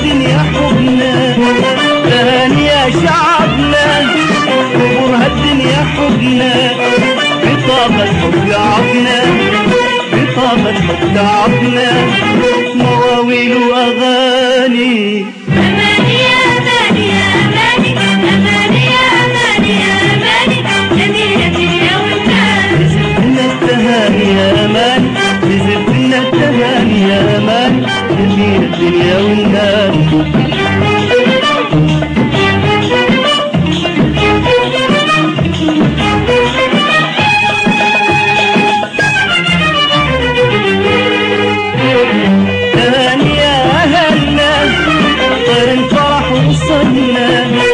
الدنيا حبنا تهاني يا شعبنا. قبورها الدنيا حبنا خطاب الحب عظنا خطاب الحب عظنا مواويل وأغاني Amen.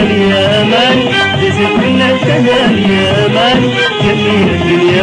الشمال يا مان جزت من الشمال يا من. جميل الدنيا